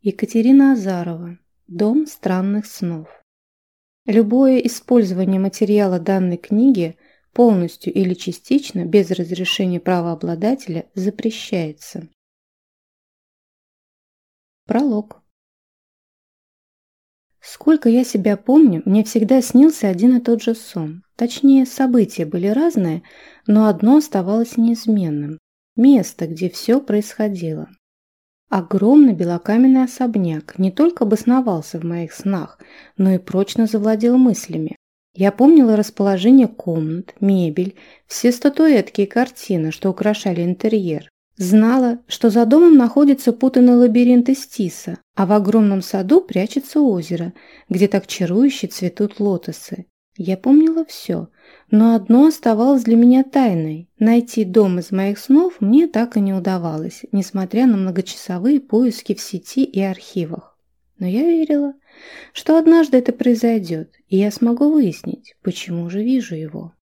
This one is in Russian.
Екатерина Азарова. Дом странных снов. Любое использование материала данной книги полностью или частично без разрешения правообладателя запрещается. Пролог. Сколько я себя помню, мне всегда снился один и тот же сон. Точнее, события были разные, но одно оставалось неизменным. Место, где все происходило. Огромный белокаменный особняк не только обосновался в моих снах, но и прочно завладел мыслями. Я помнила расположение комнат, мебель, все статуэтки и картины, что украшали интерьер. Знала, что за домом находится путанный лабиринт из тиса, а в огромном саду прячется озеро, где так чарующе цветут лотосы. Я помнила все, но одно оставалось для меня тайной. Найти дом из моих снов мне так и не удавалось, несмотря на многочасовые поиски в сети и архивах. Но я верила, что однажды это произойдет, и я смогу выяснить, почему же вижу его.